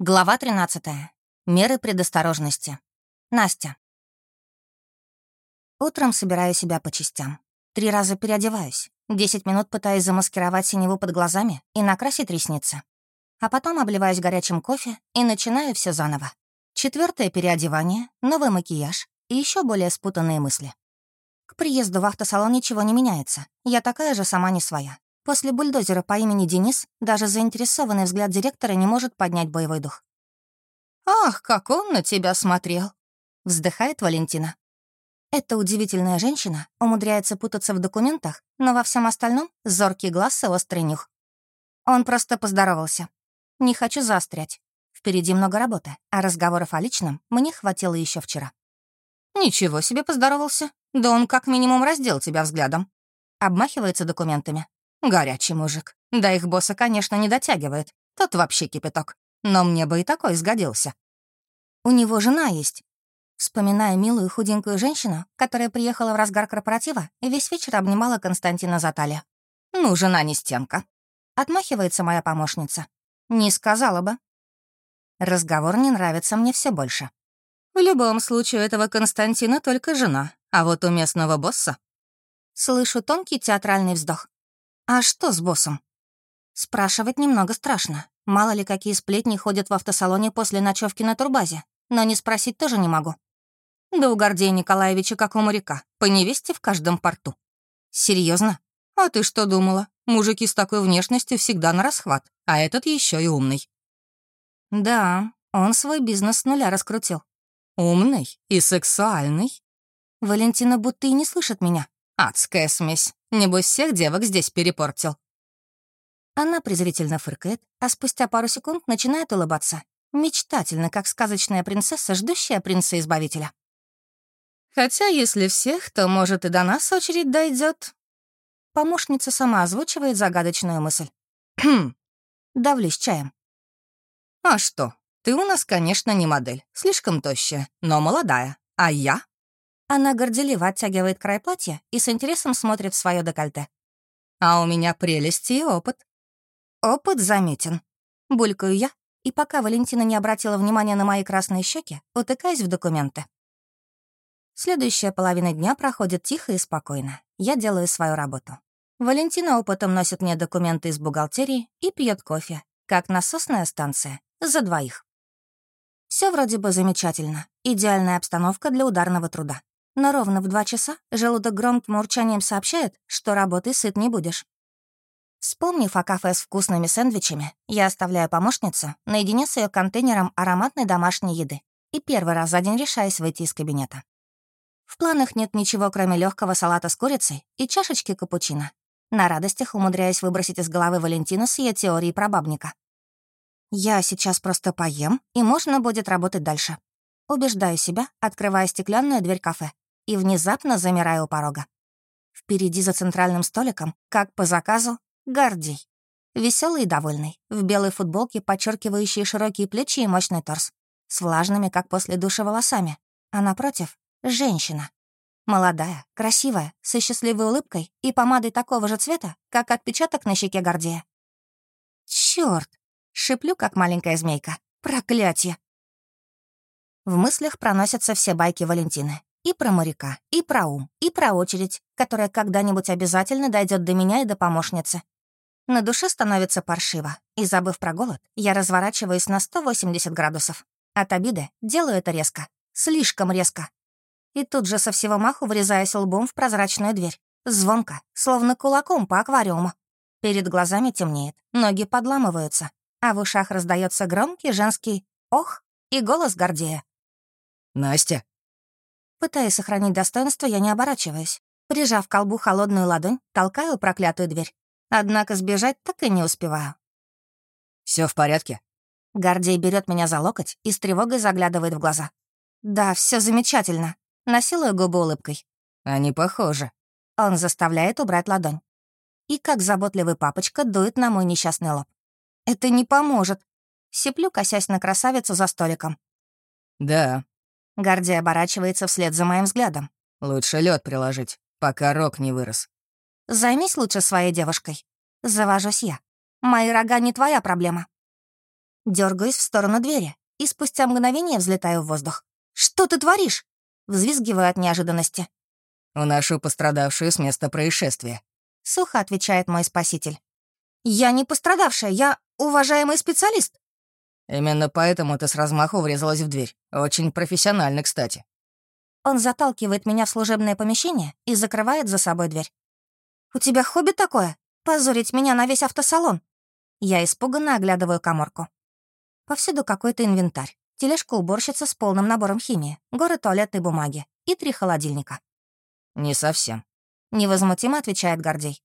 Глава 13. Меры предосторожности. Настя. Утром собираю себя по частям. Три раза переодеваюсь. Десять минут пытаюсь замаскировать синеву под глазами и накрасить ресницы. А потом обливаюсь горячим кофе и начинаю все заново. Четвертое переодевание, новый макияж и еще более спутанные мысли. К приезду в автосалон ничего не меняется. Я такая же сама не своя. После бульдозера по имени Денис даже заинтересованный взгляд директора не может поднять боевой дух. «Ах, как он на тебя смотрел!» — вздыхает Валентина. Эта удивительная женщина умудряется путаться в документах, но во всем остальном — зоркий глаз и острый нюх. Он просто поздоровался. Не хочу заострять. Впереди много работы, а разговоров о личном мне хватило еще вчера. «Ничего себе поздоровался. Да он как минимум раздел тебя взглядом». Обмахивается документами. Горячий мужик. Да их босса, конечно, не дотягивает. Тот вообще кипяток. Но мне бы и такой сгодился. У него жена есть. Вспоминая милую худенькую женщину, которая приехала в разгар корпоратива и весь вечер обнимала Константина за талию. «Ну, жена не стенка». Отмахивается моя помощница. «Не сказала бы». Разговор не нравится мне все больше. В любом случае, у этого Константина только жена, а вот у местного босса... Слышу тонкий театральный вздох. «А что с боссом?» Спрашивать немного страшно. Мало ли, какие сплетни ходят в автосалоне после ночевки на турбазе. Но не спросить тоже не могу. Да у Гордея Николаевича как у моряка. По невесте в каждом порту. Серьезно? А ты что думала? Мужики с такой внешностью всегда на расхват, а этот еще и умный. Да, он свой бизнес с нуля раскрутил. Умный и сексуальный. Валентина будто и не слышит меня. Адская смесь. Небось, всех девок здесь перепортил. Она презрительно фыркает, а спустя пару секунд начинает улыбаться. Мечтательно, как сказочная принцесса, ждущая принца-избавителя. Хотя, если всех, то, может, и до нас очередь дойдет. Помощница сама озвучивает загадочную мысль. Хм, давлюсь чаем. А что, ты у нас, конечно, не модель, слишком тощая, но молодая. А я она горделиво оттягивает край платья и с интересом смотрит в свое декольте. А у меня прелести и опыт. Опыт заметен. Булькаю я, и пока Валентина не обратила внимания на мои красные щеки, утыкаясь в документы. Следующая половина дня проходит тихо и спокойно. Я делаю свою работу. Валентина опытом носит мне документы из бухгалтерии и пьет кофе, как насосная станция, за двоих. Все вроде бы замечательно. Идеальная обстановка для ударного труда но ровно в два часа желудок громким урчанием сообщает, что работы сыт не будешь. Вспомнив о кафе с вкусными сэндвичами, я оставляю помощницу наедине с ее контейнером ароматной домашней еды и первый раз за день решаюсь выйти из кабинета. В планах нет ничего, кроме легкого салата с курицей и чашечки капучино. На радостях умудряюсь выбросить из головы Валентину с ее теорией про бабника. Я сейчас просто поем, и можно будет работать дальше. Убеждаю себя, открывая стеклянную дверь кафе и внезапно замираю у порога. Впереди за центральным столиком, как по заказу, Гордей. Веселый и довольный, в белой футболке, подчеркивающей широкие плечи и мощный торс, с влажными, как после душа, волосами. А напротив — женщина. Молодая, красивая, со счастливой улыбкой и помадой такого же цвета, как отпечаток на щеке Гордея. Чёрт! Шиплю, как маленькая змейка. Проклятие! В мыслях проносятся все байки Валентины. И про моряка, и про ум, и про очередь, которая когда-нибудь обязательно дойдет до меня и до помощницы. На душе становится паршиво, и, забыв про голод, я разворачиваюсь на 180 градусов. От обиды делаю это резко. Слишком резко. И тут же со всего маху врезаюсь лбом в прозрачную дверь. Звонко, словно кулаком по аквариуму. Перед глазами темнеет, ноги подламываются, а в ушах раздается громкий женский «ох» и голос Гордея. «Настя!» Пытаясь сохранить достоинство, я не оборачиваюсь. Прижав к колбу холодную ладонь, толкаю проклятую дверь. Однако сбежать так и не успеваю. Все в порядке?» Гордей берет меня за локоть и с тревогой заглядывает в глаза. «Да, все замечательно». Насилую губы улыбкой. «Они похожи». Он заставляет убрать ладонь. И как заботливый папочка дует на мой несчастный лоб. «Это не поможет». Сиплю, косясь на красавицу за столиком. «Да, Горди оборачивается вслед за моим взглядом. «Лучше лед приложить, пока рог не вырос». «Займись лучше своей девушкой». Завожусь я. «Мои рога не твоя проблема». Дергаюсь в сторону двери и спустя мгновение взлетаю в воздух. «Что ты творишь?» Взвизгиваю от неожиданности. «Уношу пострадавшую с места происшествия», — сухо отвечает мой спаситель. «Я не пострадавшая, я уважаемый специалист». «Именно поэтому ты с размаху врезалась в дверь. Очень профессионально, кстати». Он заталкивает меня в служебное помещение и закрывает за собой дверь. «У тебя хобби такое? Позорить меня на весь автосалон?» Я испуганно оглядываю коморку. Повсюду какой-то инвентарь. Тележка уборщица с полным набором химии, горы туалетной бумаги и три холодильника. «Не совсем», — невозмутимо отвечает Гордей.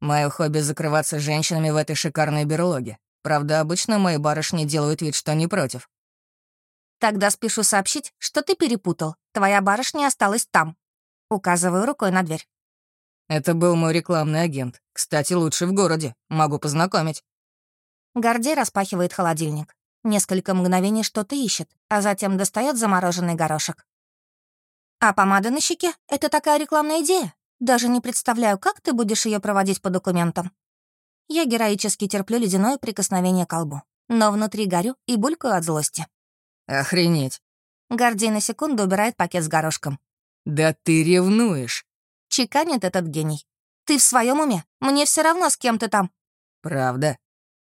«Мое хобби — закрываться женщинами в этой шикарной берлоге. Правда, обычно мои барышни делают вид, что не против». «Тогда спешу сообщить, что ты перепутал. Твоя барышня осталась там». Указываю рукой на дверь. «Это был мой рекламный агент. Кстати, лучший в городе. Могу познакомить». Гордей распахивает холодильник. Несколько мгновений что-то ищет, а затем достает замороженный горошек. А помада на щеке — это такая рекламная идея. Даже не представляю, как ты будешь ее проводить по документам. Я героически терплю ледяное прикосновение к колбу, но внутри горю и булькаю от злости. «Охренеть!» Гордей на секунду убирает пакет с горошком. «Да ты ревнуешь!» Чеканит этот гений. «Ты в своем уме? Мне все равно, с кем ты там». «Правда?»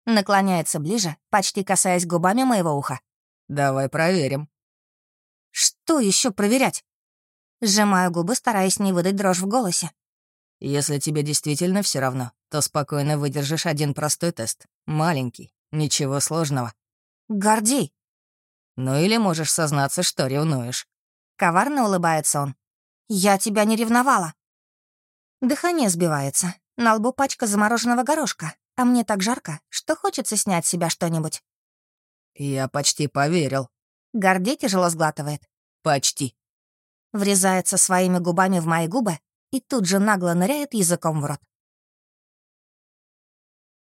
Наклоняется ближе, почти касаясь губами моего уха. «Давай проверим». «Что еще проверять?» Сжимаю губы, стараясь не выдать дрожь в голосе. «Если тебе действительно все равно, то спокойно выдержишь один простой тест. Маленький, ничего сложного». «Гордей!» «Ну или можешь сознаться, что ревнуешь». Коварно улыбается он. «Я тебя не ревновала». Дыхание сбивается. На лбу пачка замороженного горошка, а мне так жарко, что хочется снять с себя что-нибудь. Я почти поверил. Гордей тяжело сглатывает. Почти. Врезается своими губами в мои губы и тут же нагло ныряет языком в рот.